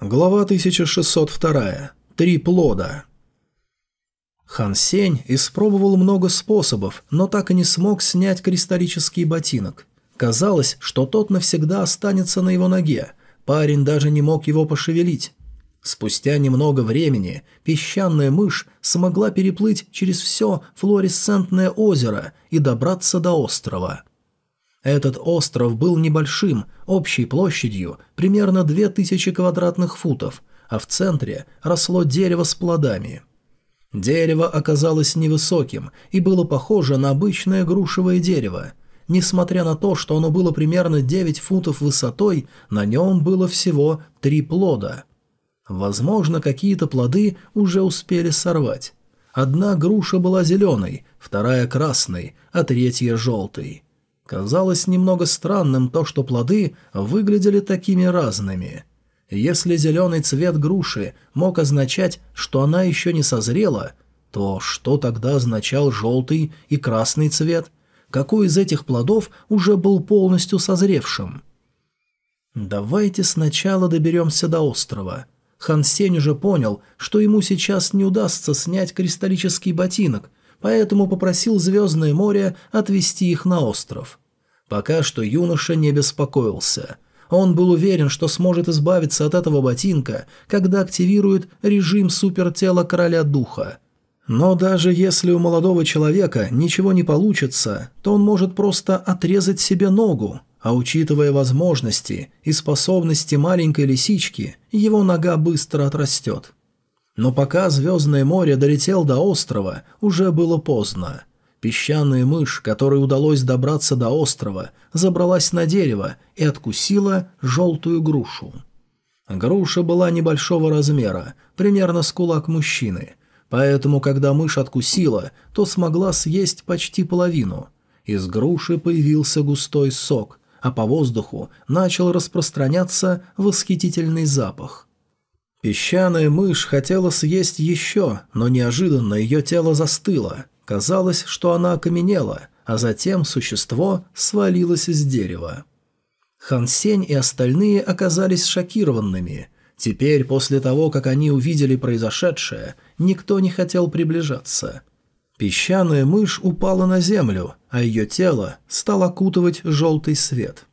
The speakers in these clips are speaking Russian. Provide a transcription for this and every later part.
Глава 1602. Три плода. Хан Сень испробовал много способов, но так и не смог снять кристаллический ботинок. Казалось, что тот навсегда останется на его ноге. Парень даже не мог его пошевелить. Спустя немного времени песчаная мышь смогла переплыть через все флуоресцентное озеро и добраться до острова. Этот остров был небольшим, общей площадью примерно 2000 квадратных футов, а в центре росло дерево с плодами. Дерево оказалось невысоким и было похоже на обычное грушевое дерево. Несмотря на то, что оно было примерно 9 футов высотой, на нем было всего три плода. Возможно, какие-то плоды уже успели сорвать. Одна груша была зеленой, вторая красной, а третья желтой. Казалось немного странным то, что плоды выглядели такими разными. Если зеленый цвет груши мог означать, что она еще не созрела, то что тогда означал желтый и красный цвет? Какой из этих плодов уже был полностью созревшим? «Давайте сначала доберемся до острова». Хан Сень уже понял, что ему сейчас не удастся снять кристаллический ботинок, поэтому попросил Звездное море отвезти их на остров. Пока что юноша не беспокоился. Он был уверен, что сможет избавиться от этого ботинка, когда активирует режим супертела короля духа. Но даже если у молодого человека ничего не получится, то он может просто отрезать себе ногу, а учитывая возможности и способности маленькой лисички, его нога быстро отрастет. Но пока Звездное море долетел до острова, уже было поздно. Песчаная мышь, которой удалось добраться до острова, забралась на дерево и откусила желтую грушу. Груша была небольшого размера, примерно с кулак мужчины, поэтому, когда мышь откусила, то смогла съесть почти половину. Из груши появился густой сок, а по воздуху начал распространяться восхитительный запах. Песчаная мышь хотела съесть еще, но неожиданно ее тело застыло – Казалось, что она окаменела, а затем существо свалилось из дерева. Хан Сень и остальные оказались шокированными. Теперь, после того, как они увидели произошедшее, никто не хотел приближаться. Песчаная мышь упала на землю, а ее тело стал окутывать желтый свет.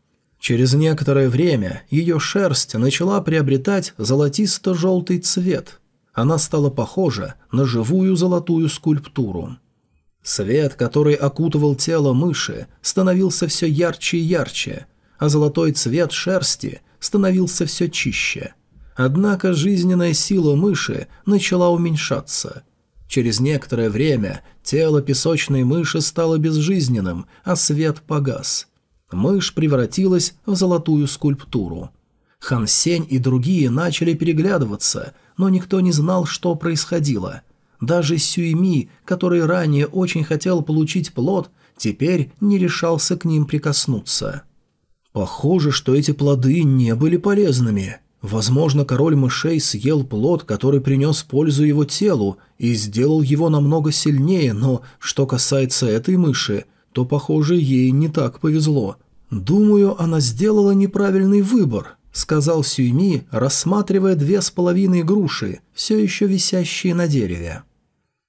Через некоторое время ее шерсть начала приобретать золотисто-желтый цвет. Она стала похожа на живую золотую скульптуру. Свет, который окутывал тело мыши, становился все ярче и ярче, а золотой цвет шерсти становился все чище. Однако жизненная сила мыши начала уменьшаться. Через некоторое время тело песочной мыши стало безжизненным, а свет погас. Мышь превратилась в золотую скульптуру. Хан Сень и другие начали переглядываться, но никто не знал, что происходило – даже Сюйми, который ранее очень хотел получить плод, теперь не решался к ним прикоснуться. Похоже, что эти плоды не были полезными. Возможно, король мышей съел плод, который принес пользу его телу и сделал его намного сильнее, но что касается этой мыши, то, похоже, ей не так повезло. Думаю, она сделала неправильный выбор сказал Сюйми, рассматривая две с половиной груши, все еще висящие на дереве.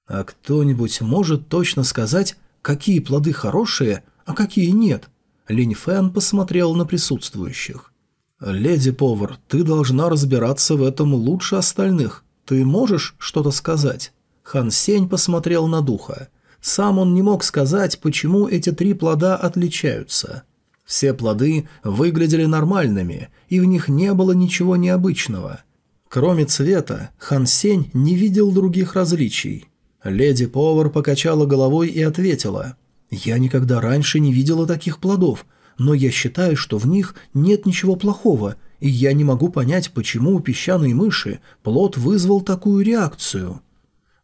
«А кто-нибудь может точно сказать, какие плоды хорошие, а какие нет?» Линь Фэн посмотрел на присутствующих. «Леди-повар, ты должна разбираться в этом лучше остальных. Ты можешь что-то сказать?» Хан Сень посмотрел на духа. Сам он не мог сказать, почему эти три плода отличаются. Все плоды выглядели нормальными, и в них не было ничего необычного. Кроме цвета, Хан Сень не видел других различий. Леди-повар покачала головой и ответила. «Я никогда раньше не видела таких плодов, но я считаю, что в них нет ничего плохого, и я не могу понять, почему у песчаной мыши плод вызвал такую реакцию».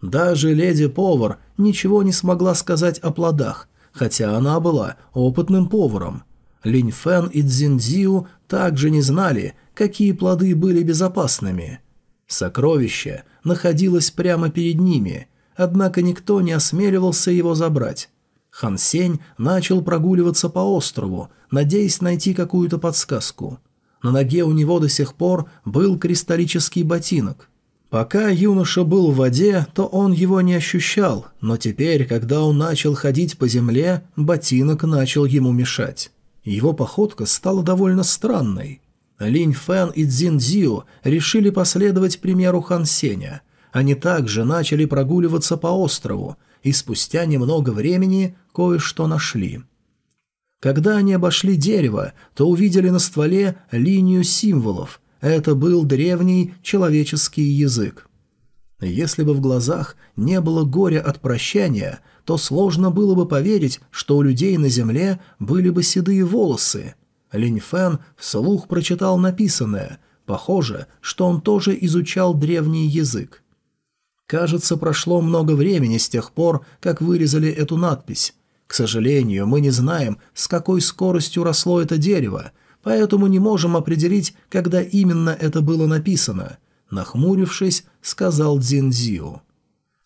Даже леди-повар ничего не смогла сказать о плодах, хотя она была опытным поваром – Линь Фэн и Цзиньцзиу также не знали, какие плоды были безопасными. Сокровище находилось прямо перед ними, однако никто не осмеливался его забрать. Хан Сень начал прогуливаться по острову, надеясь найти какую-то подсказку. На ноге у него до сих пор был кристаллический ботинок. Пока юноша был в воде, то он его не ощущал, но теперь, когда он начал ходить по земле, ботинок начал ему мешать. Его походка стала довольно странной. Линь Фэн и Цзин Дзио решили последовать примеру Хан Сеня. Они также начали прогуливаться по острову, и спустя немного времени кое-что нашли. Когда они обошли дерево, то увидели на стволе линию символов. Это был древний человеческий язык. Если бы в глазах не было горя от прощания, то сложно было бы поверить, что у людей на земле были бы седые волосы. Линь Фэн вслух прочитал написанное. Похоже, что он тоже изучал древний язык. Кажется, прошло много времени с тех пор, как вырезали эту надпись. К сожалению, мы не знаем, с какой скоростью росло это дерево, поэтому не можем определить, когда именно это было написано. Нахмурившись, сказал Дзинзиу.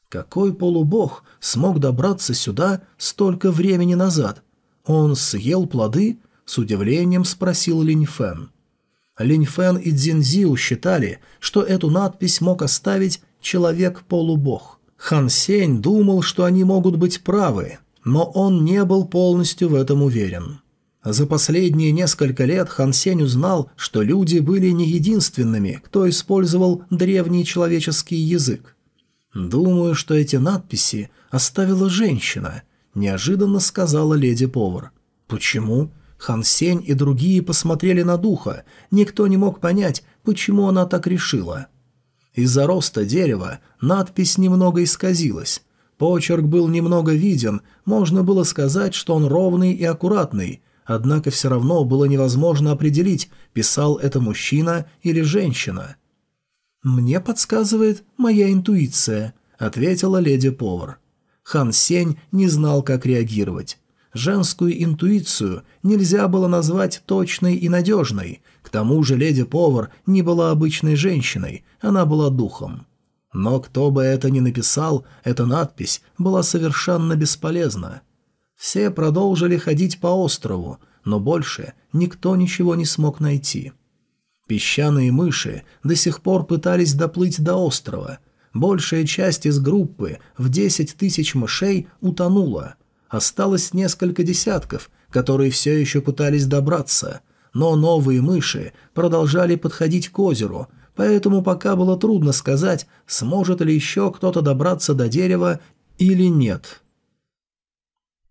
Какой полубог смог добраться сюда столько времени назад? Он съел плоды? С удивлением спросил Линь Фэн. Линь Фэн и Дзинзиу считали, что эту надпись мог оставить человек-полубог. Хан Сень думал, что они могут быть правы, но он не был полностью в этом уверен. За последние несколько лет Хан Сень узнал, что люди были не единственными, кто использовал древний человеческий язык. «Думаю, что эти надписи оставила женщина», – неожиданно сказала леди-повар. «Почему?» Хан Сень и другие посмотрели на духа. Никто не мог понять, почему она так решила. Из-за роста дерева надпись немного исказилась. Почерк был немного виден, можно было сказать, что он ровный и аккуратный, однако все равно было невозможно определить, писал это мужчина или женщина. «Мне подсказывает моя интуиция», — ответила леди-повар. Хан Сень не знал, как реагировать. Женскую интуицию нельзя было назвать точной и надежной, к тому же леди-повар не была обычной женщиной, она была духом. Но кто бы это ни написал, эта надпись была совершенно бесполезна. Все продолжили ходить по острову, но больше никто ничего не смог найти. Песчаные мыши до сих пор пытались доплыть до острова. Большая часть из группы в 10 тысяч мышей утонула. Осталось несколько десятков, которые все еще пытались добраться, но новые мыши продолжали подходить к озеру – поэтому пока было трудно сказать, сможет ли еще кто-то добраться до дерева или нет.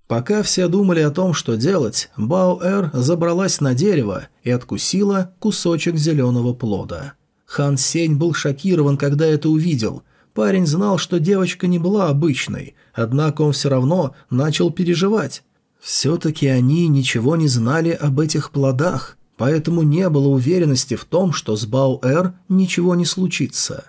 Пока все думали о том, что делать, Баоэр забралась на дерево и откусила кусочек зеленого плода. Хан Сень был шокирован, когда это увидел. Парень знал, что девочка не была обычной, однако он все равно начал переживать. Все-таки они ничего не знали об этих плодах поэтому не было уверенности в том, что с Бау-Эр ничего не случится.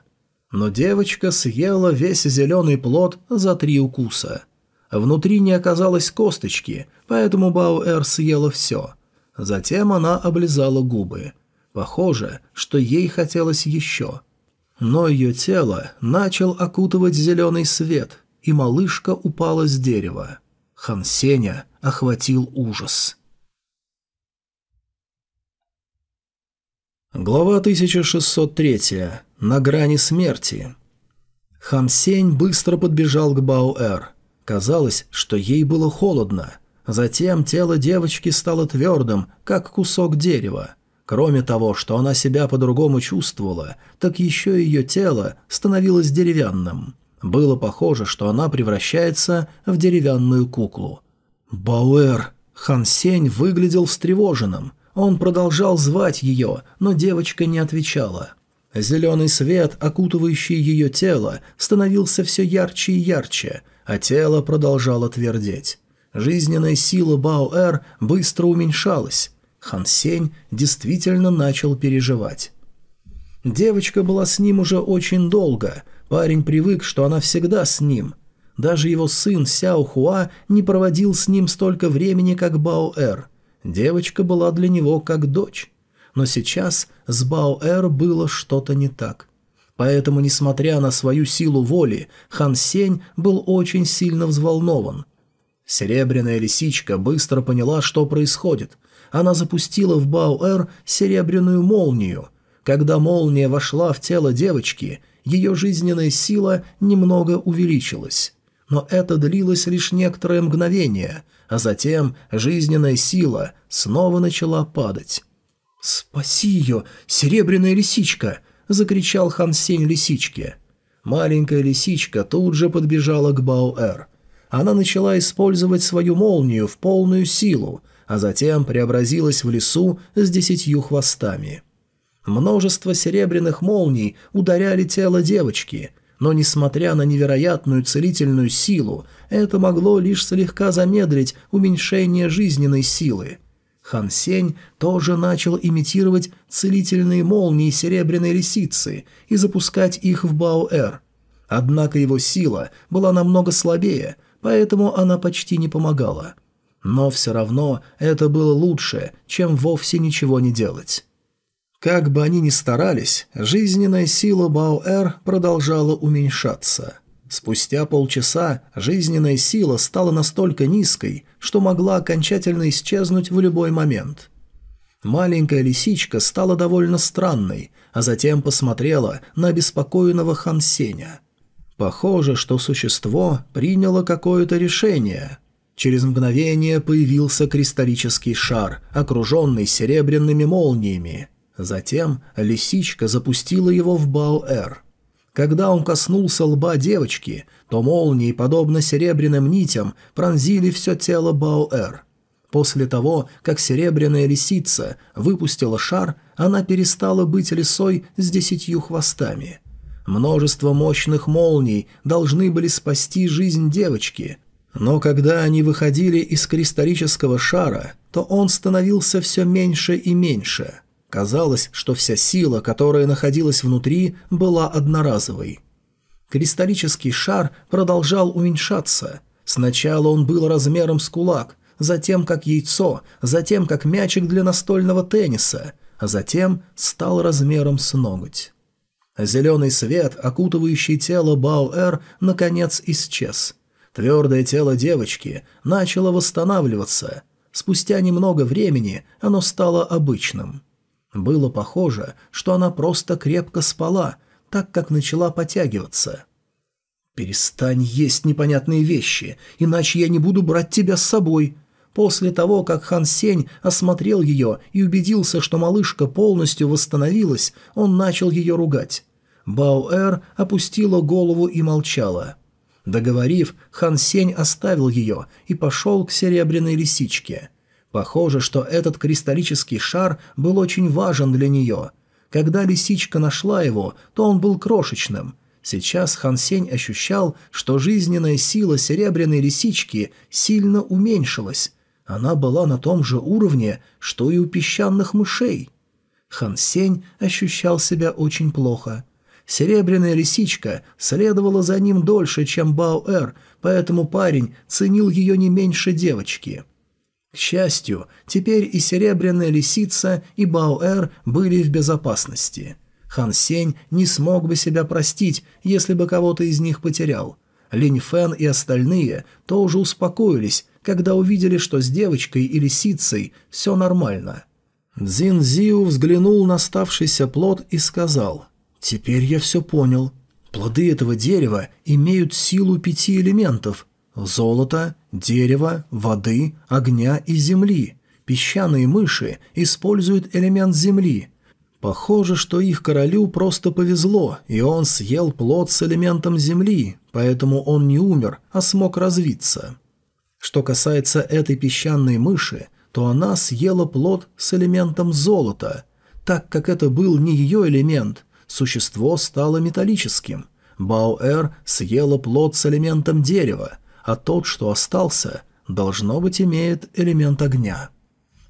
Но девочка съела весь зеленый плод за три укуса. Внутри не оказалось косточки, поэтому Бау-Эр съела все. Затем она облизала губы. Похоже, что ей хотелось еще. Но ее тело начал окутывать зеленый свет, и малышка упала с дерева. Хансеня охватил ужас. Глава 1603. На грани смерти. Хан Сень быстро подбежал к Баоэр. Казалось, что ей было холодно. Затем тело девочки стало твердым, как кусок дерева. Кроме того, что она себя по-другому чувствовала, так еще ее тело становилось деревянным. Было похоже, что она превращается в деревянную куклу. «Бауэр!» Хан Сень выглядел встревоженным – он продолжал звать ее, но девочка не отвечала. Зеленый свет, окутывающий ее тело, становился все ярче и ярче, а тело продолжало твердеть. Жизненная сила Баоэр быстро уменьшалась. Хан Сень действительно начал переживать. Девочка была с ним уже очень долго, парень привык, что она всегда с ним. Даже его сын Сяо Хуа не проводил с ним столько времени, как Баоэр – Девочка была для него как дочь. Но сейчас с Баоэр было что-то не так. Поэтому, несмотря на свою силу воли, Хан Сень был очень сильно взволнован. Серебряная лисичка быстро поняла, что происходит. она запустила в Баоэр серебряную молнию. Когда молния вошла в тело девочки, ее жизненная сила немного увеличилась. Но это длилось лишь некоторое мгновение, а затем жизненная сила снова начала падать. «Спаси ее, серебряная лисичка!» – закричал Хан Сень лисичке. Маленькая лисичка тут же подбежала к Баоэр. Она начала использовать свою молнию в полную силу, а затем преобразилась в лесу с десятью хвостами. Множество серебряных молний ударяли тело девочки, но, несмотря на невероятную целительную силу, это могло лишь слегка замедлить уменьшение жизненной силы. Хан Сень тоже начал имитировать целительные молнии серебряной лисицы и запускать их в Баоэр. Однако его сила была намного слабее, поэтому она почти не помогала. Но все равно это было лучше, чем вовсе ничего не делать. Как бы они ни старались, жизненная сила Баоэр продолжала уменьшаться. Спустя полчаса жизненная сила стала настолько низкой, что могла окончательно исчезнуть в любой момент. Маленькая лисичка стала довольно странной, а затем посмотрела на обеспокоенного Хансеня. Похоже, что существо приняло какое-то решение. Через мгновение появился кристаллический шар, окруженный серебряными молниями. Затем лисичка запустила его в Баоэр. Когда он коснулся лба девочки, то молнии, подобно серебряным нитям, пронзили все тело Баоэр. После того, как серебряная лисица выпустила шар, она перестала быть лисой с десятью хвостами. Множество мощных молний должны были спасти жизнь девочки, но когда они выходили из кристаллического шара, то он становился все меньше и меньше – Казалось, что вся сила, которая находилась внутри, была одноразовой. Кристаллический шар продолжал уменьшаться. Сначала он был размером с кулак, затем как яйцо, затем как мячик для настольного тенниса, а затем стал размером с ноготь. Зеленый свет, окутывающий тело Баоэр, наконец исчез. Твердое тело девочки начало восстанавливаться. Спустя немного времени оно стало обычным. Было похоже, что она просто крепко спала, так как начала потягиваться. «Перестань есть непонятные вещи, иначе я не буду брать тебя с собой». После того, как Хан Сень осмотрел ее и убедился, что малышка полностью восстановилась, он начал ее ругать. Баоэр опустила голову и молчала. Договорив, Хан Сень оставил ее и пошел к серебряной лисичке – Похоже, что этот кристаллический шар был очень важен для нее. Когда лисичка нашла его, то он был крошечным. Сейчас Хан Сень ощущал, что жизненная сила серебряной лисички сильно уменьшилась. Она была на том же уровне, что и у песчаных мышей. Хан Сень ощущал себя очень плохо. Серебряная лисичка следовала за ним дольше, чем Баоэр, поэтому парень ценил ее не меньше девочки. К счастью, теперь и Серебряная Лисица, и Баоэр были в безопасности. Хан Сень не смог бы себя простить, если бы кого-то из них потерял. Линь Фэн и остальные тоже успокоились, когда увидели, что с девочкой и лисицей все нормально. Цзин Зиу взглянул на оставшийся плод и сказал, «Теперь я все понял. Плоды этого дерева имеют силу пяти элементов, Золото, дерево, воды, огня и земли. Песчаные мыши используют элемент земли. Похоже, что их королю просто повезло, и он съел плод с элементом земли, поэтому он не умер, а смог развиться. Что касается этой песчаной мыши, то она съела плод с элементом золота. Так как это был не ее элемент, существо стало металлическим. Баоэр съела плод с элементом дерева – а тот, что остался, должно быть имеет элемент огня.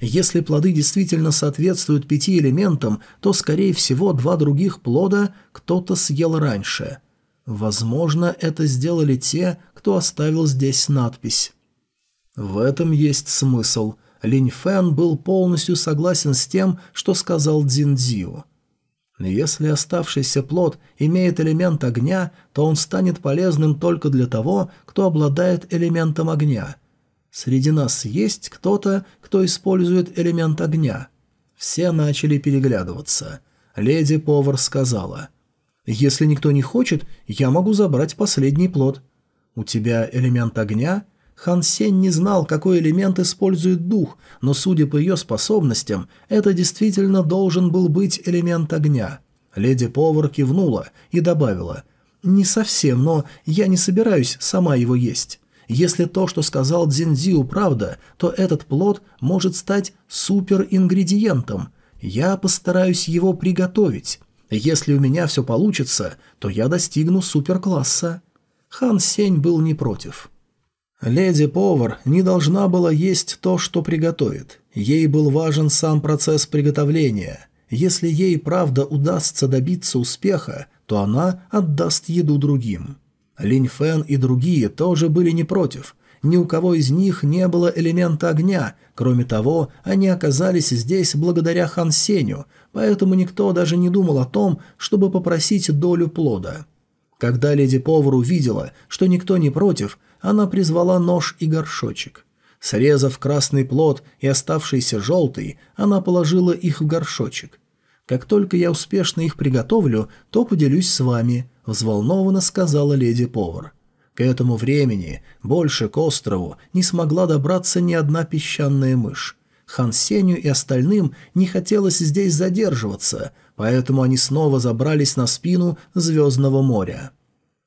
Если плоды действительно соответствуют пяти элементам, то, скорее всего, два других плода кто-то съел раньше. Возможно, это сделали те, кто оставил здесь надпись. В этом есть смысл. Линь Фэн был полностью согласен с тем, что сказал Цзин Дзю. Если оставшийся плод имеет элемент огня, то он станет полезным только для того, кто обладает элементом огня. Среди нас есть кто-то, кто использует элемент огня?» Все начали переглядываться. Леди-повар сказала. «Если никто не хочет, я могу забрать последний плод». «У тебя элемент огня?» Хан Сень не знал, какой элемент использует дух, но, судя по ее способностям, это действительно должен был быть элемент огня. Леди-повар кивнула и добавила. «Не совсем, но я не собираюсь сама его есть. Если то, что сказал Дзинзиу, правда, то этот плод может стать суперингредиентом. Я постараюсь его приготовить. Если у меня все получится, то я достигну суперкласса». Хан Сень был не против. Леди-повар не должна была есть то, что приготовит. Ей был важен сам процесс приготовления. Если ей правда удастся добиться успеха, то она отдаст еду другим. Линь Фэн и другие тоже были не против. Ни у кого из них не было элемента огня, кроме того, они оказались здесь благодаря Хан Сеню, поэтому никто даже не думал о том, чтобы попросить долю плода. Когда леди-повар увидела, что никто не против, она призвала нож и горшочек. Срезав красный плод и оставшийся желтый, она положила их в горшочек. «Как только я успешно их приготовлю, то поделюсь с вами», – взволнованно сказала леди-повар. К этому времени больше к острову не смогла добраться ни одна песчаная мышь. Хан Сеню и остальным не хотелось здесь задерживаться, поэтому они снова забрались на спину Звездного моря.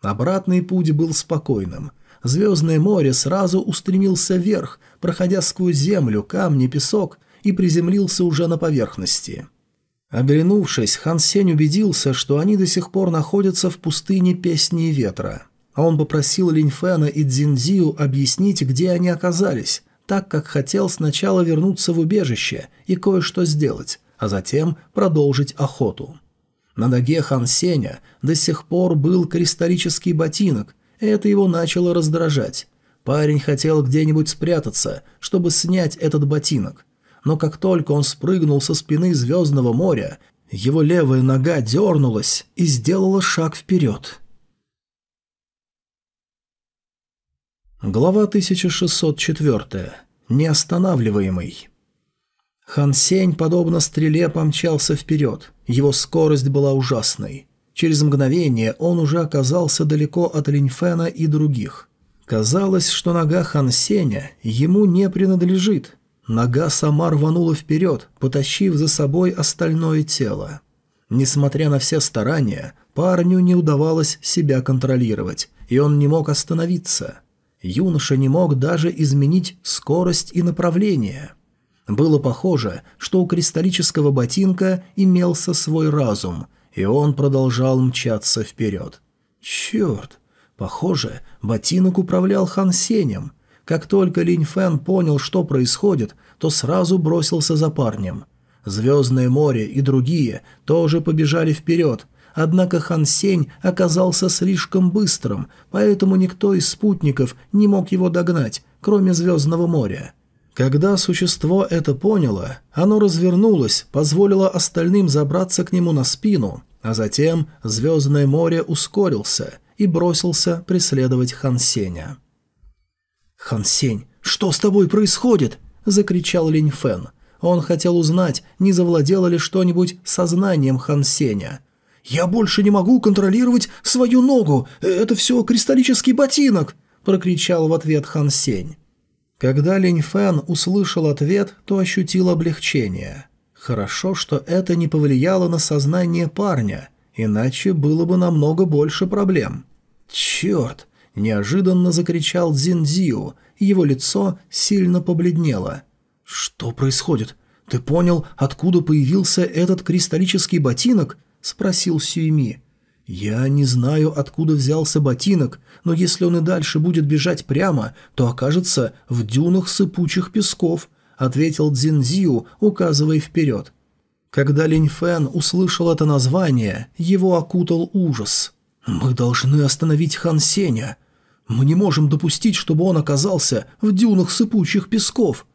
Обратный путь был спокойным – Звездное море сразу устремился вверх, проходя сквозь землю, камни, песок, и приземлился уже на поверхности. Оглянувшись, Хан Сень убедился, что они до сих пор находятся в пустыне Песни Ветра. А он попросил Линьфена и Цзинзию объяснить, где они оказались, так как хотел сначала вернуться в убежище и кое-что сделать, а затем продолжить охоту. На ноге Хан Сеня до сих пор был кристаллический ботинок, это его начало раздражать. Парень хотел где-нибудь спрятаться, чтобы снять этот ботинок. Но как только он спрыгнул со спины Звездного моря, его левая нога дернулась и сделала шаг вперед. Глава 1604. Неостанавливаемый. Хан Сень, подобно стреле, помчался вперед. Его скорость была ужасной. Через мгновение он уже оказался далеко от Линьфена и других. Казалось, что нога Хан Сеня ему не принадлежит. Нога сама рванула вперед, потащив за собой остальное тело. Несмотря на все старания, парню не удавалось себя контролировать, и он не мог остановиться. Юноша не мог даже изменить скорость и направление. Было похоже, что у кристаллического ботинка имелся свой разум – и он продолжал мчаться вперед. Черт! Похоже, ботинок управлял Хан Сенем. Как только Линь Фэн понял, что происходит, то сразу бросился за парнем. Звездное море и другие тоже побежали вперед, однако Хан Сень оказался слишком быстрым, поэтому никто из спутников не мог его догнать, кроме Звездного моря. Когда существо это поняло, оно развернулось, позволило остальным забраться к нему на спину, а затем Звездное море ускорился и бросился преследовать Хансеня. «Хансень, что с тобой происходит?» – закричал Линь Фэн. Он хотел узнать, не завладело ли что-нибудь сознанием Хансеня. «Я больше не могу контролировать свою ногу! Это все кристаллический ботинок!» – прокричал в ответ Хансень. Когда Линь Фэн услышал ответ, то ощутил облегчение. Хорошо, что это не повлияло на сознание парня, иначе было бы намного больше проблем. «Черт!» – неожиданно закричал Дзиндзиу, его лицо сильно побледнело. «Что происходит? Ты понял, откуда появился этот кристаллический ботинок?» – спросил Сюйми. «Я не знаю, откуда взялся ботинок, но если он и дальше будет бежать прямо, то окажется в дюнах сыпучих песков», — ответил Цзинзиу, указывая вперед. Когда Линь Фэн услышал это название, его окутал ужас. «Мы должны остановить Хан Сеня. Мы не можем допустить, чтобы он оказался в дюнах сыпучих песков».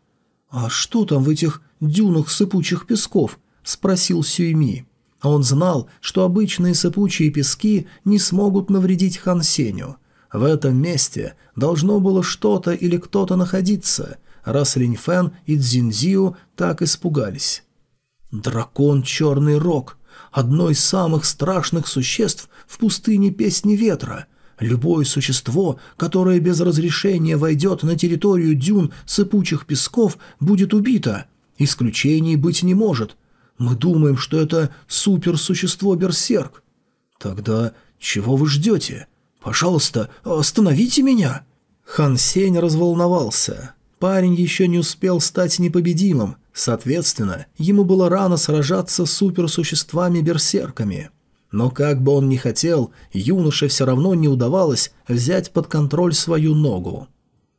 «А что там в этих дюнах сыпучих песков?» — спросил Сюйми. Он знал, что обычные сыпучие пески не смогут навредить Хан Сеню. В этом месте должно было что-то или кто-то находиться, раз Линь Фэн и Цзиньзиу так испугались. Дракон Черный Рог – одно из самых страшных существ в пустыне Песни Ветра. Любое существо, которое без разрешения войдет на территорию дюн сыпучих песков, будет убито. Исключений быть не может. Мы думаем, что это суперсущество-берсерк. Тогда чего вы ждете? Пожалуйста, остановите меня!» Хан Сень разволновался. Парень еще не успел стать непобедимым, соответственно, ему было рано сражаться с суперсуществами-берсерками. Но как бы он ни хотел, юноше все равно не удавалось взять под контроль свою ногу.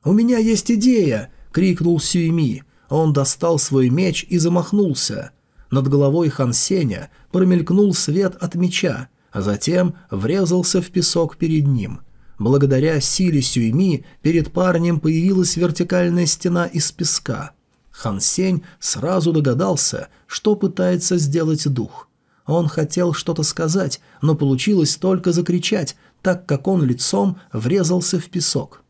«У меня есть идея!» — крикнул Сюйми. Он достал свой меч и замахнулся. Над головой Хан Сеня промелькнул свет от меча, а затем врезался в песок перед ним. Благодаря силе Сюйми перед парнем появилась вертикальная стена из песка. Хан Сень сразу догадался, что пытается сделать дух. Он хотел что-то сказать, но получилось только закричать, так как он лицом врезался в песок.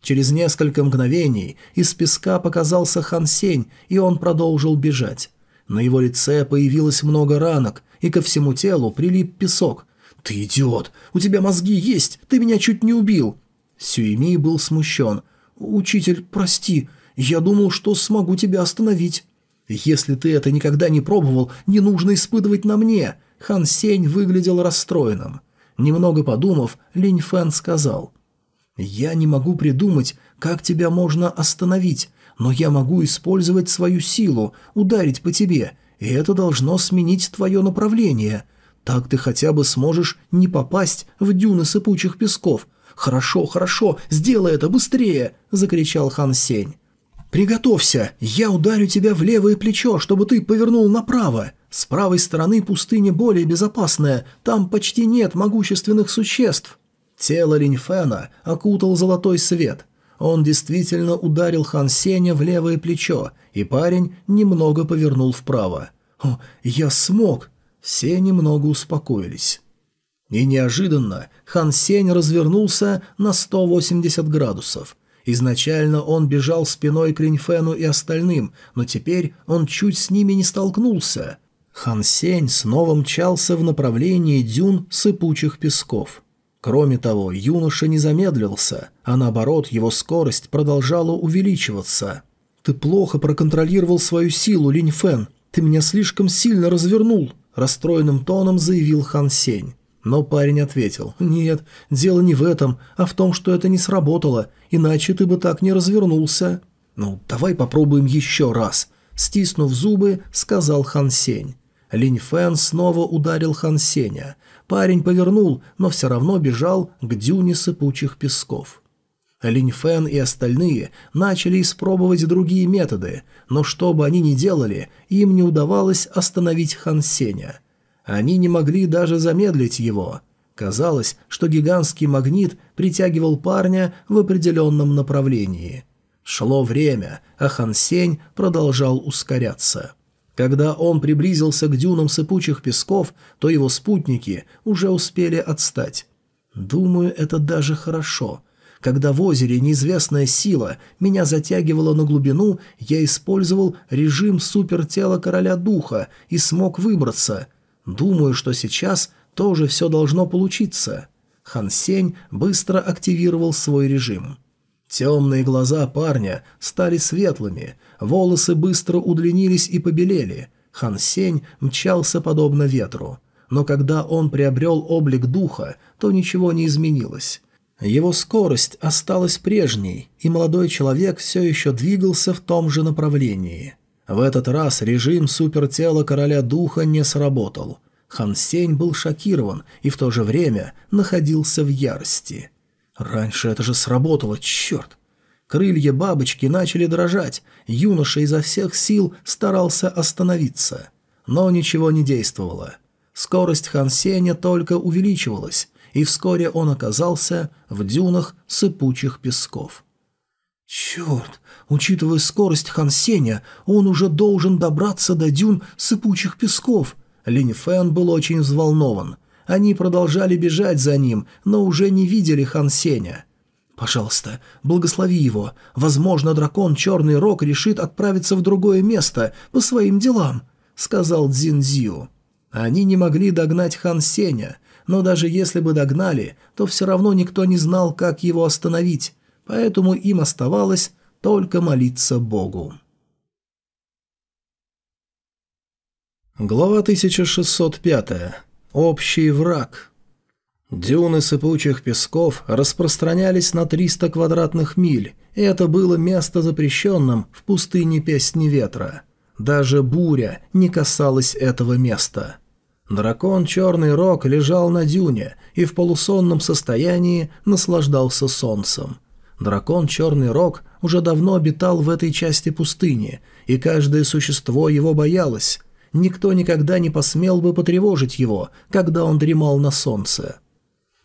Через несколько мгновений из песка показался Хан Сень, и он продолжил бежать. На его лице появилось много ранок, и ко всему телу прилип песок. «Ты идиот! У тебя мозги есть! Ты меня чуть не убил!» Сюэми был смущен. «Учитель, прости, я думал, что смогу тебя остановить». «Если ты это никогда не пробовал, не нужно испытывать на мне!» Хан Сень выглядел расстроенным. Немного подумав, Линь Фэн сказал. «Я не могу придумать, как тебя можно остановить, но я могу использовать свою силу, ударить по тебе, и это должно сменить твое направление. Так ты хотя бы сможешь не попасть в дюны сыпучих песков. Хорошо, хорошо, сделай это быстрее!» – закричал Хан Сень. «Приготовься, я ударю тебя в левое плечо, чтобы ты повернул направо. С правой стороны пустыня более безопасная, там почти нет могущественных существ». Тело Линьфена окутал золотой свет – он действительно ударил Хан Сеня в левое плечо, и парень немного повернул вправо. «О, я смог!» Все немного успокоились. И неожиданно Хан Сень развернулся на 180 градусов. Изначально он бежал спиной к Риньфену и остальным, но теперь он чуть с ними не столкнулся. Хан Сень снова мчался в направлении дюн сыпучих песков. Кроме того, юноша не замедлился, а наоборот, его скорость продолжала увеличиваться. «Ты плохо проконтролировал свою силу, Линь Фэн. Ты меня слишком сильно развернул», – расстроенным тоном заявил Хан Сень. Но парень ответил, «Нет, дело не в этом, а в том, что это не сработало, иначе ты бы так не развернулся». «Ну, давай попробуем еще раз», – стиснув зубы, сказал Хан Сень. Линь Фэн снова ударил Хан Сеня. Парень повернул, но все равно бежал к дюне сыпучих песков. Линь Фэн и остальные начали испробовать другие методы, но что бы они ни делали, им не удавалось остановить Хан Сеня. Они не могли даже замедлить его. Казалось, что гигантский магнит притягивал парня в определенном направлении. Шло время, а Хан Сень продолжал ускоряться. Когда он приблизился к дюнам сыпучих песков, то его спутники уже успели отстать. Думаю, это даже хорошо. Когда в озере неизвестная сила меня затягивала на глубину, я использовал режим супертела короля духа и смог выбраться. Думаю, что сейчас тоже все должно получиться. Хан Сень быстро активировал свой режим. Темные глаза парня стали светлыми, волосы быстро удлинились и побелели. Хан Сень мчался подобно ветру. Но когда он приобрел облик духа, то ничего не изменилось. Его скорость осталась прежней, и молодой человек все еще двигался в том же направлении. В этот раз режим супертела короля духа не сработал. Хан Сень был шокирован и в то же время находился в ярости. Раньше это же сработало, черт! Крылья бабочки начали дрожать, юноша изо всех сил старался остановиться. Но ничего не действовало. Скорость Хан Сеня только увеличивалась, и вскоре он оказался в дюнах сыпучих песков. «Черт! Учитывая скорость Хан Сеня, он уже должен добраться до дюн сыпучих песков!» Линь Фэн был очень взволнован. Они продолжали бежать за ним, но уже не видели Хан Сеня. «Пожалуйста, благослови его. Возможно, дракон Черный Рог решит отправиться в другое место по своим делам», — сказал Цзин Зю. Они не могли догнать Хан Сеня, но даже если бы догнали, то все равно никто не знал, как его остановить, поэтому им оставалось только молиться Богу. Глава 1605. Общий враг. Дюны сыпучих песков распространялись на 300 квадратных миль, и это было место запрещенным в пустыне Песни Ветра. Даже буря не касалась этого места. Дракон Черный Рог лежал на дюне и в полусонном состоянии наслаждался солнцем. Дракон Черный Рог уже давно обитал в этой части пустыни, и каждое существо его боялось. Никто никогда не посмел бы потревожить его, когда он дремал на солнце.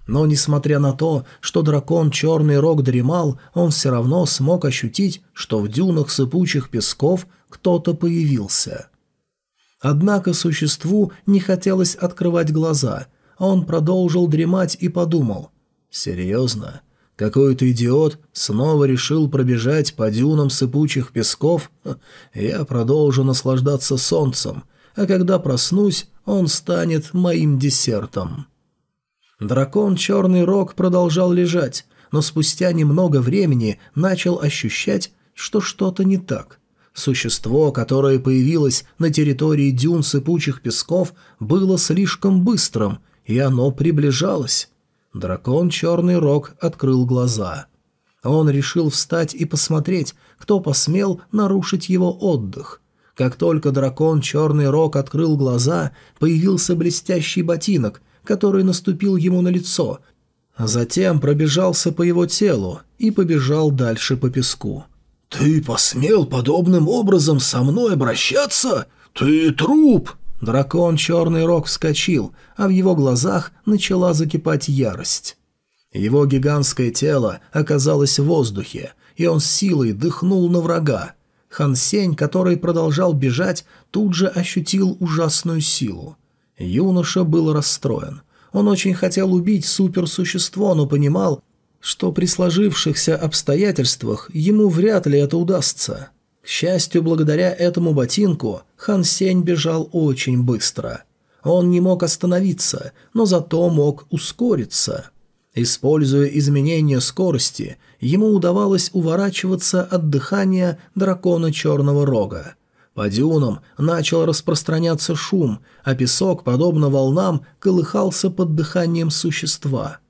Но, несмотря на то, что дракон Черный Рог дремал, он все равно смог ощутить, что в дюнах сыпучих песков кто-то появился. Однако существу не хотелось открывать глаза, а он продолжил дремать и подумал. «Серьезно? Какой-то идиот снова решил пробежать по дюнам сыпучих песков? Я продолжу наслаждаться солнцем, а когда проснусь, он станет моим десертом». Дракон Черный Рог продолжал лежать, но спустя немного времени начал ощущать, что что-то не так. Существо, которое появилось на территории дюн сыпучих песков, было слишком быстрым, и оно приближалось. Дракон Черный Рог открыл глаза. Он решил встать и посмотреть, кто посмел нарушить его отдых. Как только дракон Черный Рог открыл глаза, появился блестящий ботинок, который наступил ему на лицо, затем пробежался по его телу и побежал дальше по песку. «Ты посмел подобным образом со мной обращаться? Ты труп!» Дракон Черный Рог вскочил, а в его глазах начала закипать ярость. Его гигантское тело оказалось в воздухе, и он силой дыхнул на врага. Хан Сень, который продолжал бежать, тут же ощутил ужасную силу. Юноша был расстроен. Он очень хотел убить суперсущество, но понимал, что при сложившихся обстоятельствах ему вряд ли это удастся. К счастью, благодаря этому ботинку Хан Сень бежал очень быстро. Он не мог остановиться, но зато мог ускориться. Используя изменение скорости, ему удавалось уворачиваться от дыхания дракона Черного Рога. По дюнам начал распространяться шум, а песок, подобно волнам, колыхался под дыханием существа –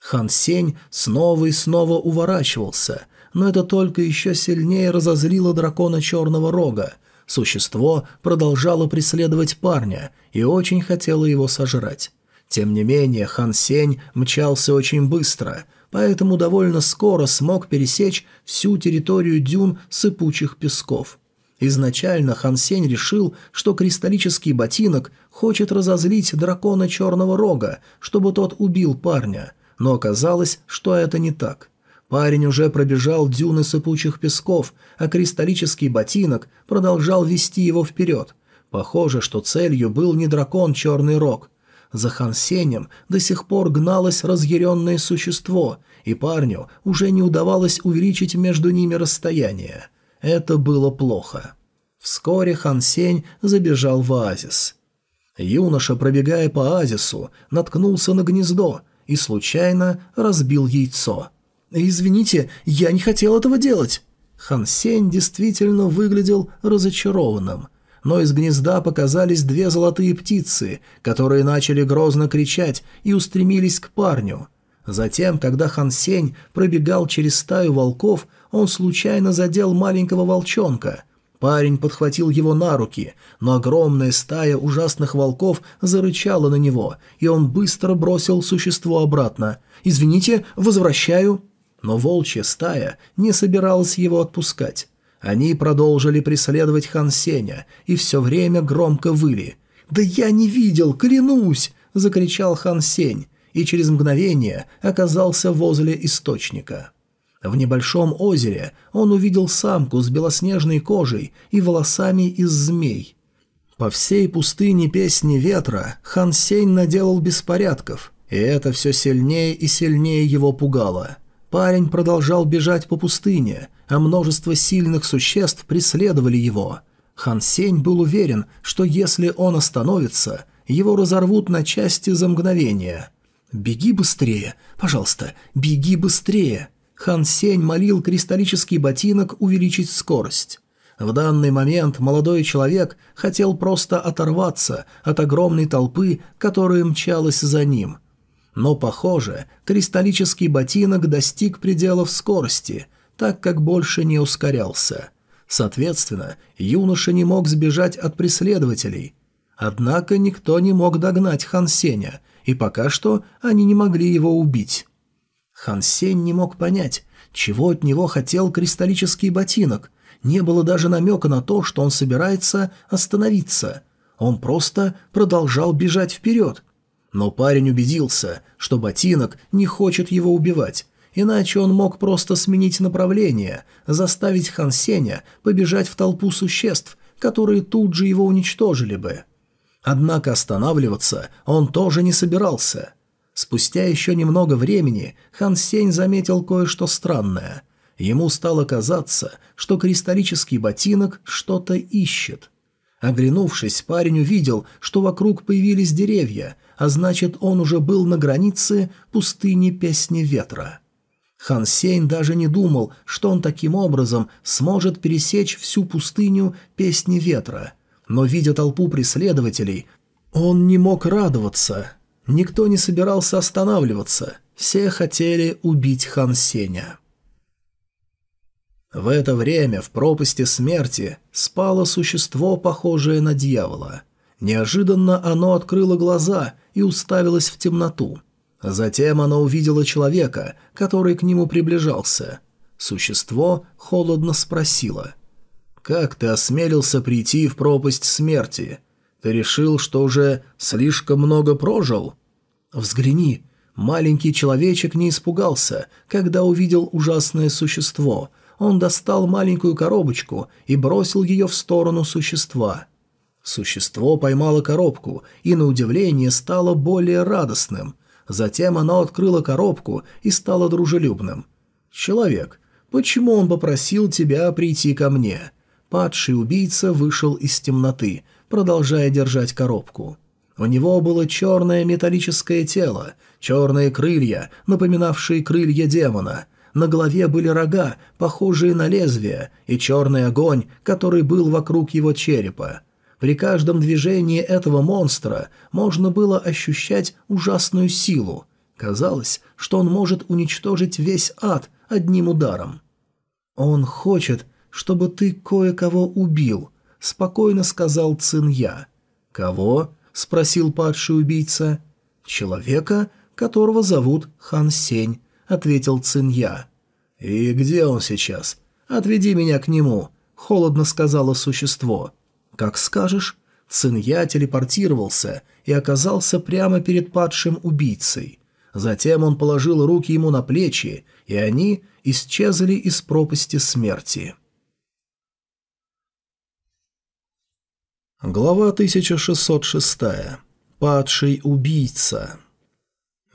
Хан Сень снова и снова уворачивался, но это только еще сильнее разозлило дракона Черного Рога. Существо продолжало преследовать парня и очень хотело его сожрать. Тем не менее, Хан Сень мчался очень быстро, поэтому довольно скоро смог пересечь всю территорию дюн сыпучих песков. Изначально Хан Сень решил, что кристаллический ботинок хочет разозлить дракона Черного Рога, чтобы тот убил парня – но оказалось, что это не так. Парень уже пробежал дюны сыпучих песков, а кристаллический ботинок продолжал вести его вперед. Похоже, что целью был не дракон Черный Рог. За Хансенем до сих пор гналось разъяренное существо, и парню уже не удавалось увеличить между ними расстояние. Это было плохо. Вскоре Хансень забежал в оазис. Юноша, пробегая по оазису, наткнулся на гнездо, и случайно разбил яйцо. «Извините, я не хотел этого делать!» Хан Сень действительно выглядел разочарованным. Но из гнезда показались две золотые птицы, которые начали грозно кричать и устремились к парню. Затем, когда Хан Сень пробегал через стаю волков, он случайно задел маленького волчонка – Парень подхватил его на руки, но огромная стая ужасных волков зарычала на него, и он быстро бросил существо обратно. «Извините, возвращаю». Но волчья стая не собиралась его отпускать. Они продолжили преследовать Хан Сеня и все время громко выли. «Да я не видел, клянусь!» – закричал Хан Сень, и через мгновение оказался возле источника. В небольшом озере он увидел самку с белоснежной кожей и волосами из змей. По всей пустыне Песни Ветра Хан Сень наделал беспорядков, и это все сильнее и сильнее его пугало. Парень продолжал бежать по пустыне, а множество сильных существ преследовали его. Хан Сень был уверен, что если он остановится, его разорвут на части за мгновение. «Беги быстрее! Пожалуйста, беги быстрее!» Хан Сень молил кристаллический ботинок увеличить скорость. В данный момент молодой человек хотел просто оторваться от огромной толпы, которая мчалась за ним. Но, похоже, кристаллический ботинок достиг пределов скорости, так как больше не ускорялся. Соответственно, юноша не мог сбежать от преследователей. Однако никто не мог догнать Хан Сеня, и пока что они не могли его убить. Хан Сень не мог понять, чего от него хотел кристаллический ботинок – не было даже намека на то, что он собирается остановиться. Он просто продолжал бежать вперед. Но парень убедился, что ботинок не хочет его убивать, иначе он мог просто сменить направление, заставить Хан Сеня побежать в толпу существ, которые тут же его уничтожили бы. Однако останавливаться он тоже не собирался. Спустя еще немного времени Хан Сень заметил кое-что странное – Ему стало казаться, что кристаллический ботинок что-то ищет. Оглянувшись, парень увидел, что вокруг появились деревья, а значит, он уже был на границе пустыни Песни Ветра. Хан Сейн даже не думал, что он таким образом сможет пересечь всю пустыню Песни Ветра. Но, видя толпу преследователей, он не мог радоваться. Никто не собирался останавливаться. Все хотели убить Хан Сеня. В это время в пропасти смерти спало существо, похожее на дьявола. Неожиданно оно открыло глаза и уставилось в темноту. Затем оно увидело человека, который к нему приближался. Существо холодно спросило. «Как ты осмелился прийти в пропасть смерти? Ты решил, что уже слишком много прожил?» «Взгляни!» Маленький человечек не испугался, когда увидел ужасное существо – он достал маленькую коробочку и бросил ее в сторону существа. Существо поймало коробку и, на удивление, стало более радостным. Затем оно открыло коробку и стало дружелюбным. «Человек, почему он попросил тебя прийти ко мне?» Падший убийца вышел из темноты, продолжая держать коробку. У него было черное металлическое тело, черные крылья, напоминавшие крылья демона, на голове были рога, похожие на лезвия, и черный огонь, который был вокруг его черепа. При каждом движении этого монстра можно было ощущать ужасную силу. Казалось, что он может уничтожить весь ад одним ударом. «Он хочет, чтобы ты кое-кого убил», — спокойно сказал Цинья. «Кого?» — спросил падший убийца. «Человека, которого зовут Хан Сень», ответил Цинья. «И где он сейчас? Отведи меня к нему», — холодно сказала существо. «Как скажешь». Цинья телепортировался и оказался прямо перед падшим убийцей. Затем он положил руки ему на плечи, и они исчезли из пропасти смерти. Глава 1606. Падший убийца.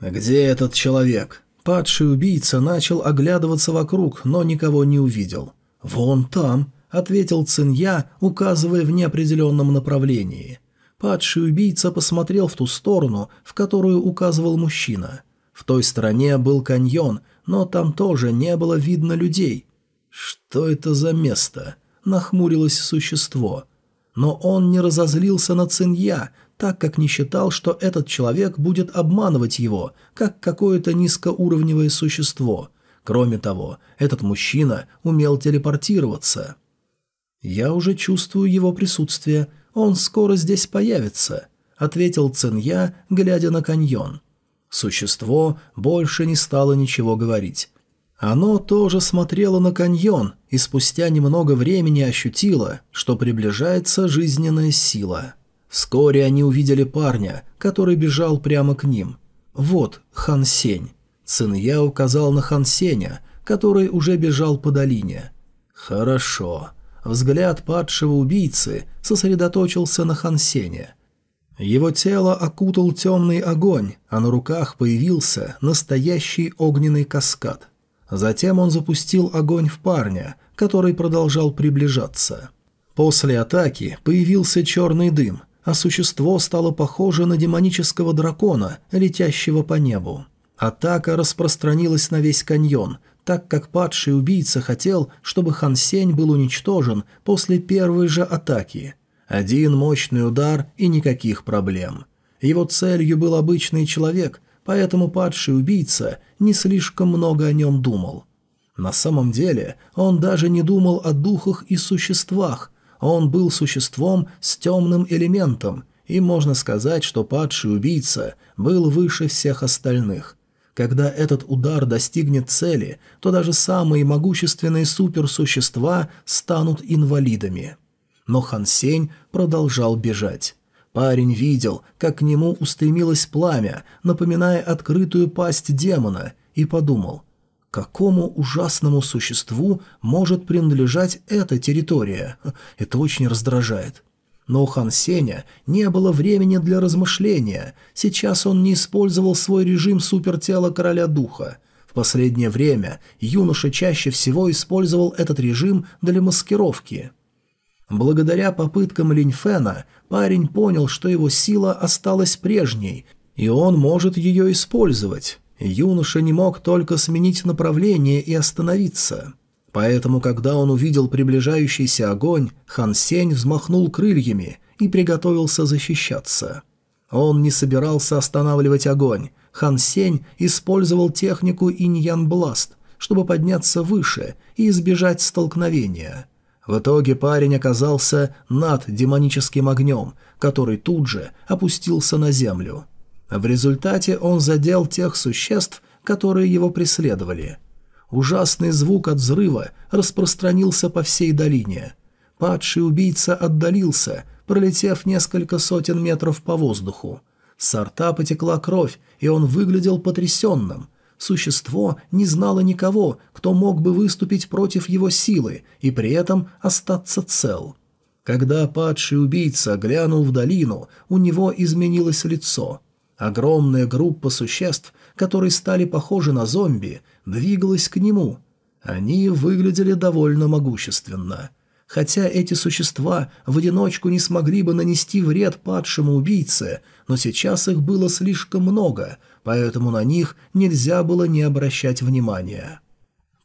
«Где этот человек?» Падший убийца начал оглядываться вокруг, но никого не увидел. «Вон там», — ответил Цинья, указывая в неопределенном направлении. Падший убийца посмотрел в ту сторону, в которую указывал мужчина. В той стороне был каньон, но там тоже не было видно людей. «Что это за место?» — нахмурилось существо. Но он не разозлился на Цинья, так как не считал, что этот человек будет обманывать его, как какое-то низкоуровневое существо. Кроме того, этот мужчина умел телепортироваться. «Я уже чувствую его присутствие, он скоро здесь появится», — ответил Цинья, глядя на каньон. Существо больше не стало ничего говорить. Оно тоже смотрело на каньон и спустя немного времени ощутило, что приближается жизненная сила. Вскоре они увидели парня, который бежал прямо к ним. Вот Хан Сень. Цинья указал на Хан Сеня, который уже бежал по долине. «Хорошо. Взгляд падшего убийцы сосредоточился на Хансене. Его тело окутал темный огонь, а на руках появился настоящий огненный каскад. Затем он запустил огонь в парня, который продолжал приближаться. После атаки появился черный дым, а существо стало похоже на демонического дракона, летящего по небу. Атака распространилась на весь каньон, так как падший убийца хотел, чтобы Хан Сень был уничтожен после первой же атаки. Один мощный удар и никаких проблем. Его целью был обычный человек, поэтому падший убийца не слишком много о нем думал. На самом деле он даже не думал о духах и существах, он был существом с темным элементом, и можно сказать, что падший убийца был выше всех остальных. Когда этот удар достигнет цели, то даже самые могущественные суперсущества станут инвалидами. Но Хан Сень продолжал бежать. Парень видел, как к нему устремилось пламя, напоминая открытую пасть демона, и подумал, Какому ужасному существу может принадлежать эта территория? Это очень раздражает. Но у Хан Сеня не было времени для размышления. Сейчас он не использовал свой режим супертела короля духа. В последнее время юноша чаще всего использовал этот режим для маскировки. Благодаря попыткам Линьфена парень понял, что его сила осталась прежней, и он может ее использовать. Юноша не мог только сменить направление и остановиться. Поэтому, когда он увидел приближающийся огонь, Хан Сень взмахнул крыльями и приготовился защищаться. Он не собирался останавливать огонь. Хан Сень использовал технику иньян-бласт, чтобы подняться выше и избежать столкновения. В итоге парень оказался над демоническим огнем, который тут же опустился на землю. В результате он задел тех существ, которые его преследовали. Ужасный звук от взрыва распространился по всей долине. Падший убийца отдалился, пролетев несколько сотен метров по воздуху. С рта потекла кровь, и он выглядел потрясенным. Существо не знало никого, кто мог бы выступить против его силы и при этом остаться цел. Когда падший убийца глянул в долину, у него изменилось лицо – Огромная группа существ, которые стали похожи на зомби, двигалась к нему. Они выглядели довольно могущественно. Хотя эти существа в одиночку не смогли бы нанести вред падшему убийце, но сейчас их было слишком много, поэтому на них нельзя было не обращать внимания.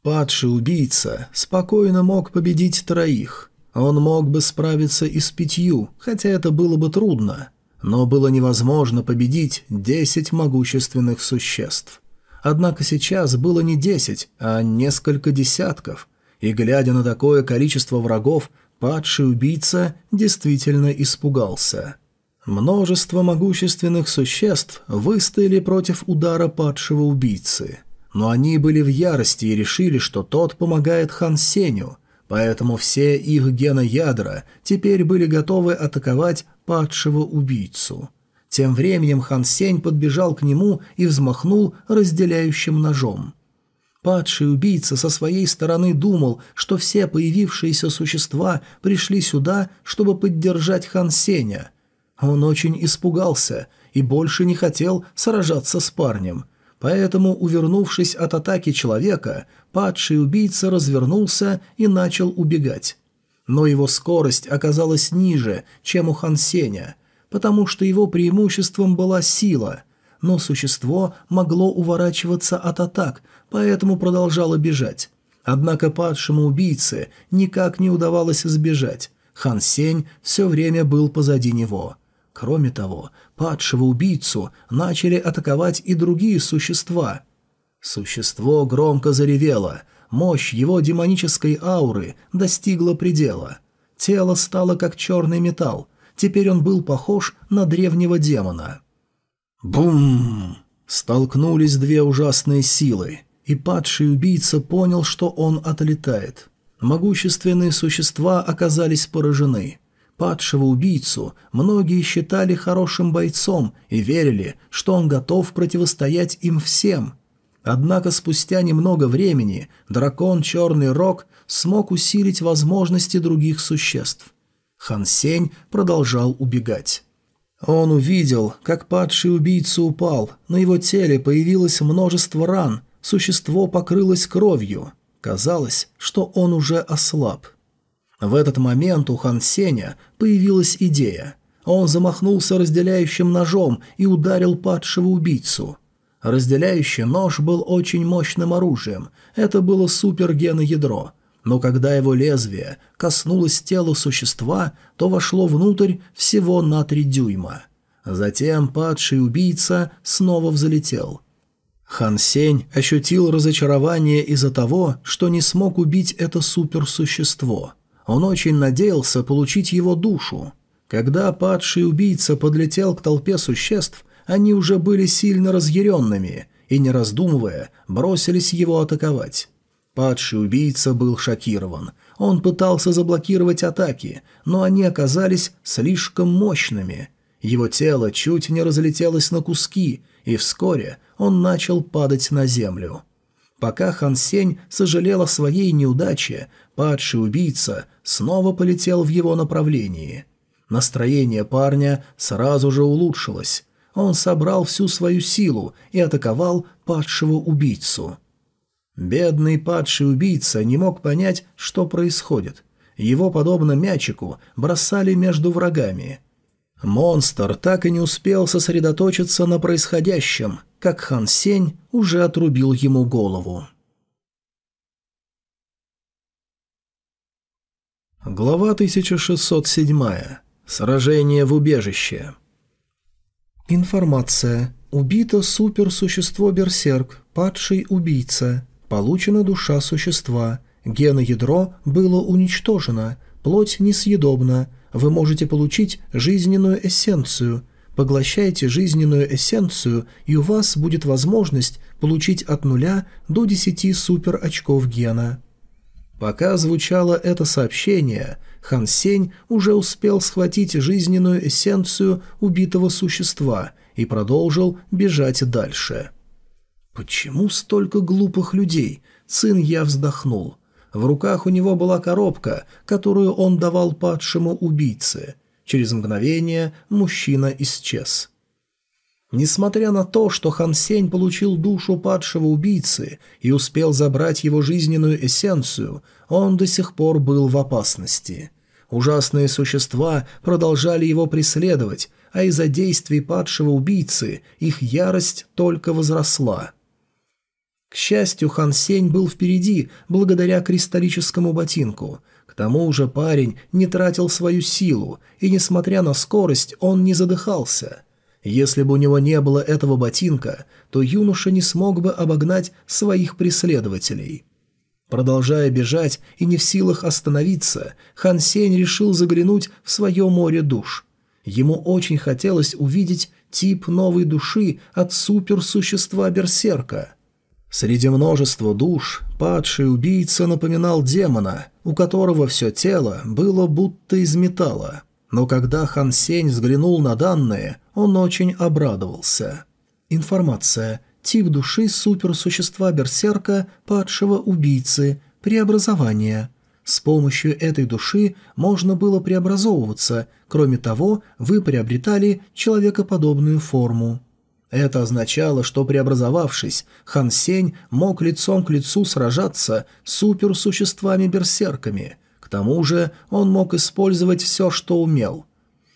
Падший убийца спокойно мог победить троих. Он мог бы справиться и с пятью, хотя это было бы трудно – но было невозможно победить десять могущественных существ. Однако сейчас было не десять, а несколько десятков, и, глядя на такое количество врагов, падший убийца действительно испугался. Множество могущественных существ выстояли против удара падшего убийцы, но они были в ярости и решили, что тот помогает Хан Сеню, поэтому все их геноядра теперь были готовы атаковать падшего убийцу. Тем временем Хан Сень подбежал к нему и взмахнул разделяющим ножом. Падший убийца со своей стороны думал, что все появившиеся существа пришли сюда, чтобы поддержать Хан Сеня. Он очень испугался и больше не хотел сражаться с парнем, поэтому, увернувшись от атаки человека, падший убийца развернулся и начал убегать но его скорость оказалась ниже, чем у Хан Сеня, потому что его преимуществом была сила, но существо могло уворачиваться от атак, поэтому продолжало бежать. Однако падшему убийце никак не удавалось избежать. Хан Сень все время был позади него. Кроме того, падшего убийцу начали атаковать и другие существа. Существо громко заревело, Мощь его демонической ауры достигла предела. Тело стало как черный металл. Теперь он был похож на древнего демона. Бум! Столкнулись две ужасные силы, и падший убийца понял, что он отлетает. Могущественные существа оказались поражены. Падшего убийцу многие считали хорошим бойцом и верили, что он готов противостоять им всем – Однако спустя немного времени дракон Черный Рог смог усилить возможности других существ. Хан Сень продолжал убегать. Он увидел, как падший убийца упал, на его теле появилось множество ран, существо покрылось кровью. Казалось, что он уже ослаб. В этот момент у Хан Сеня появилась идея. Он замахнулся разделяющим ножом и ударил падшего убийцу. Разделяющий нож был очень мощным оружием. Это было супергеноядро. Но когда его лезвие коснулось тела существа, то вошло внутрь всего на три дюйма. Затем падший убийца снова взлетел. Хан Сень ощутил разочарование из-за того, что не смог убить это суперсущество. Он очень надеялся получить его душу. Когда падший убийца подлетел к толпе существ, они уже были сильно разъяренными и, не раздумывая, бросились его атаковать. Падший убийца был шокирован. Он пытался заблокировать атаки, но они оказались слишком мощными. Его тело чуть не разлетелось на куски, и вскоре он начал падать на землю. Пока Хан Сень сожалел о своей неудаче, падший убийца снова полетел в его направлении. Настроение парня сразу же улучшилось. Он собрал всю свою силу и атаковал падшего убийцу. Бедный падший убийца не мог понять, что происходит. Его, подобно мячику, бросали между врагами. Монстр так и не успел сосредоточиться на происходящем, как Хан Сень уже отрубил ему голову. Глава 1607. Сражение в убежище. Информация. Убито суперсущество Берсерк, падший убийца. Получена душа существа. Геноядро было уничтожено. Плоть несъедобна. Вы можете получить жизненную эссенцию. Поглощайте жизненную эссенцию, и у вас будет возможность получить от нуля до 10 супер очков гена. Пока звучало это сообщение, Хан Сень уже успел схватить жизненную эссенцию убитого существа и продолжил бежать дальше. «Почему столько глупых людей?» Цин я вздохнул. В руках у него была коробка, которую он давал падшему убийце. Через мгновение мужчина исчез. Несмотря на то, что Хан Сень получил душу падшего убийцы и успел забрать его жизненную эссенцию, он до сих пор был в опасности. Ужасные существа продолжали его преследовать, а из-за действий падшего убийцы их ярость только возросла. К счастью, Хан Сень был впереди благодаря кристаллическому ботинку. К тому же парень не тратил свою силу, и, несмотря на скорость, он не задыхался. Если бы у него не было этого ботинка, то юноша не смог бы обогнать своих преследователей. Продолжая бежать и не в силах остановиться, Хан Сень решил заглянуть в свое море душ. Ему очень хотелось увидеть тип новой души от суперсущества Берсерка – Среди множества душ падший убийца напоминал демона, у которого все тело было будто из металла. Но когда Хан Сень взглянул на данные, он очень обрадовался. Информация. Тип души суперсущества Берсерка, падшего убийцы, преобразование. С помощью этой души можно было преобразовываться, кроме того, вы приобретали человекоподобную форму. Это означало, что преобразовавшись, Хан Сень мог лицом к лицу сражаться с суперсуществами-берсерками. Тому же он мог использовать все, что умел.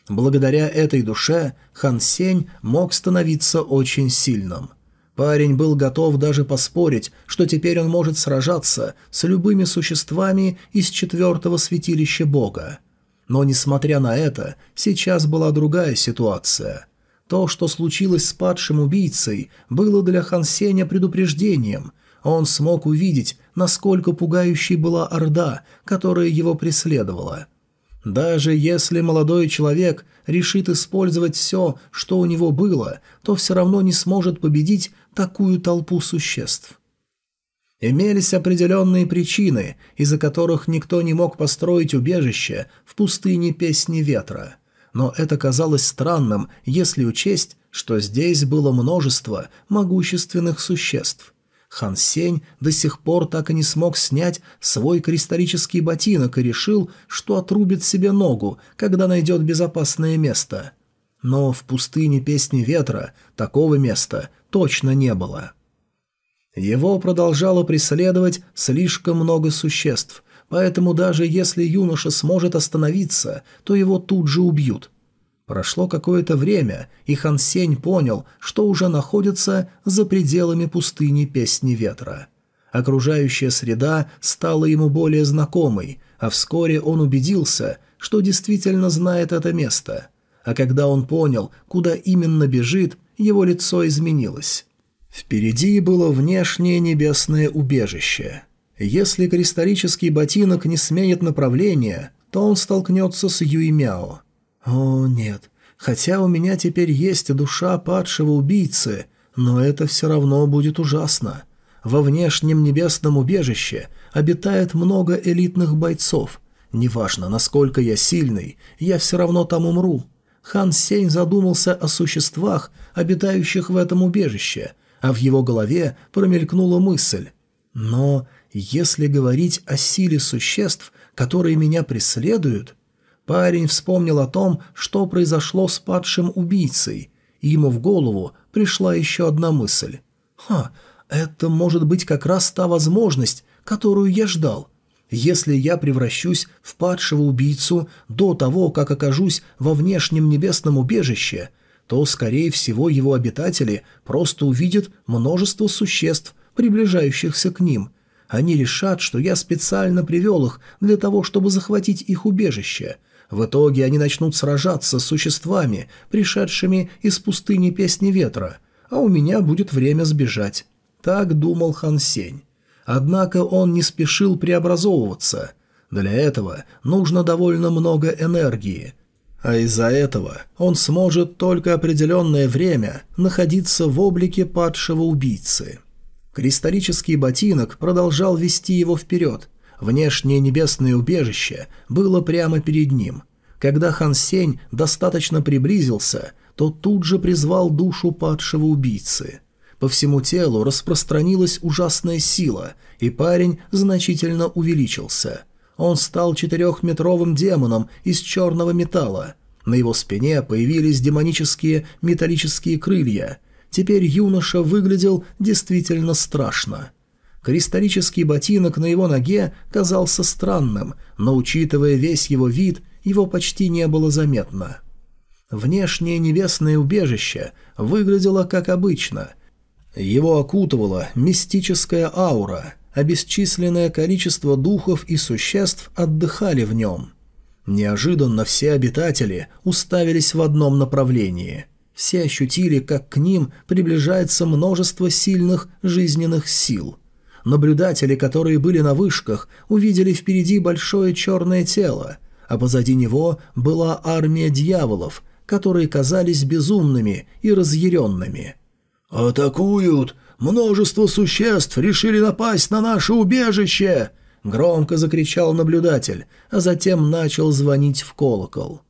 Благодаря этой душе Хан Сень мог становиться очень сильным. Парень был готов даже поспорить, что теперь он может сражаться с любыми существами из четвертого святилища Бога. Но, несмотря на это, сейчас была другая ситуация – то, что случилось с падшим убийцей, было для Хан Сеня предупреждением. Он смог увидеть, насколько пугающей была Орда, которая его преследовала. Даже если молодой человек решит использовать все, что у него было, то все равно не сможет победить такую толпу существ. Имелись определенные причины, из-за которых никто не мог построить убежище в пустыне Песни Ветра – но это казалось странным, если учесть, что здесь было множество могущественных существ. Хан Сень до сих пор так и не смог снять свой кристаллический ботинок и решил, что отрубит себе ногу, когда найдет безопасное место. Но в пустыне Песни Ветра такого места точно не было. Его продолжало преследовать слишком много существ, поэтому даже если юноша сможет остановиться, то его тут же убьют. Прошло какое-то время, и Хан Сень понял, что уже находится за пределами пустыни Песни Ветра. Окружающая среда стала ему более знакомой, а вскоре он убедился, что действительно знает это место. А когда он понял, куда именно бежит, его лицо изменилось. Впереди было внешнее небесное убежище. Если кристаллический ботинок не сменит направление, то он столкнется с Юймяо. О, нет. Хотя у меня теперь есть душа падшего убийцы, но это все равно будет ужасно. Во внешнем небесном убежище обитает много элитных бойцов. Неважно, насколько я сильный, я все равно там умру. Хан Сень задумался о существах, обитающих в этом убежище, а в его голове промелькнула мысль. Но если говорить о силе существ, которые меня преследуют... Парень вспомнил о том, что произошло с падшим убийцей, и ему в голову пришла еще одна мысль. «Ха, это может быть как раз та возможность, которую я ждал. Если я превращусь в падшего убийцу до того, как окажусь во внешнем небесном убежище, то, скорее всего, его обитатели просто увидят множество существ, приближающихся к ним. Они решат, что я специально привел их для того, чтобы захватить их убежище, в итоге они начнут сражаться с существами, пришедшими из пустыни Песни Ветра, а у меня будет время сбежать. Так думал Хан Сень. Однако он не спешил преобразовываться. Для этого нужно довольно много энергии. А из-за этого он сможет только определенное время находиться в облике падшего убийцы. Кристаллический ботинок продолжал вести его вперед – Внешнее небесное убежище было прямо перед ним. Когда Хан Сень достаточно приблизился, то тут же призвал душу падшего убийцы. По всему телу распространилась ужасная сила, и парень значительно увеличился. Он стал четырехметровым демоном из черного металла. На его спине появились демонические металлические крылья. Теперь юноша выглядел действительно страшно. Кристаллический ботинок на его ноге казался странным, но, учитывая весь его вид, его почти не было заметно. Внешнее небесное убежище выглядело как обычно. Его окутывала мистическая аура, а бесчисленное количество духов и существ отдыхали в нем. Неожиданно все обитатели уставились в одном направлении. Все ощутили, как к ним приближается множество сильных жизненных сил – Наблюдатели, которые были на вышках, увидели впереди большое черное тело, а позади него была армия дьяволов, которые казались безумными и разъяренными. «Атакуют! Множество существ решили напасть на наше убежище!» Громко закричал наблюдатель, а затем начал звонить в колокол.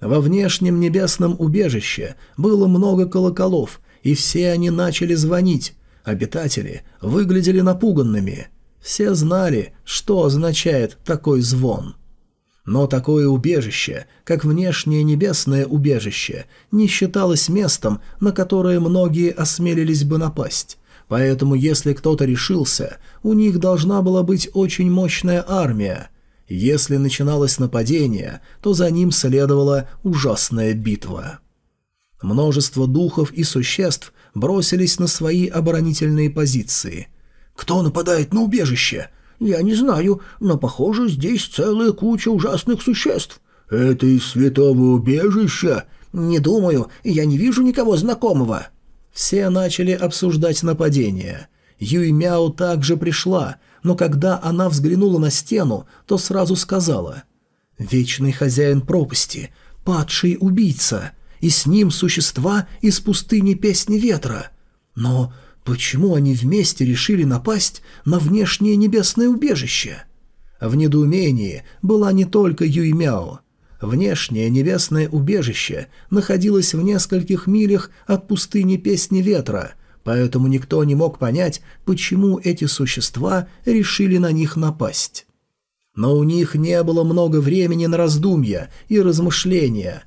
Во внешнем небесном убежище было много колоколов, и все они начали звонить, Обитатели выглядели напуганными. Все знали, что означает такой звон. Но такое убежище, как внешнее небесное убежище, не считалось местом, на которое многие осмелились бы напасть. Поэтому если кто-то решился, у них должна была быть очень мощная армия. Если начиналось нападение, то за ним следовала ужасная битва. Множество духов и существ бросились на свои оборонительные позиции. «Кто нападает на убежище?» «Я не знаю, но, похоже, здесь целая куча ужасных существ». «Это из святого убежища?» «Не думаю, я не вижу никого знакомого». Все начали обсуждать нападение. Юй Мяо также пришла, но когда она взглянула на стену, то сразу сказала «Вечный хозяин пропасти, падший убийца» и с ним существа из пустыни Песни Ветра. Но почему они вместе решили напасть на внешнее небесное убежище? В недоумении была не только Юймяо. Внешнее небесное убежище находилось в нескольких милях от пустыни Песни Ветра, поэтому никто не мог понять, почему эти существа решили на них напасть. Но у них не было много времени на раздумья и размышления,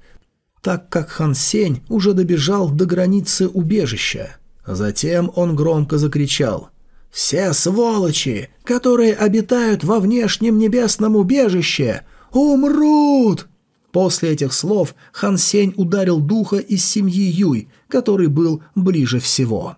так как Хан Сень уже добежал до границы убежища. Затем он громко закричал «Все сволочи, которые обитают во внешнем небесном убежище, умрут!» После этих слов Хан Сень ударил духа из семьи Юй, который был ближе всего.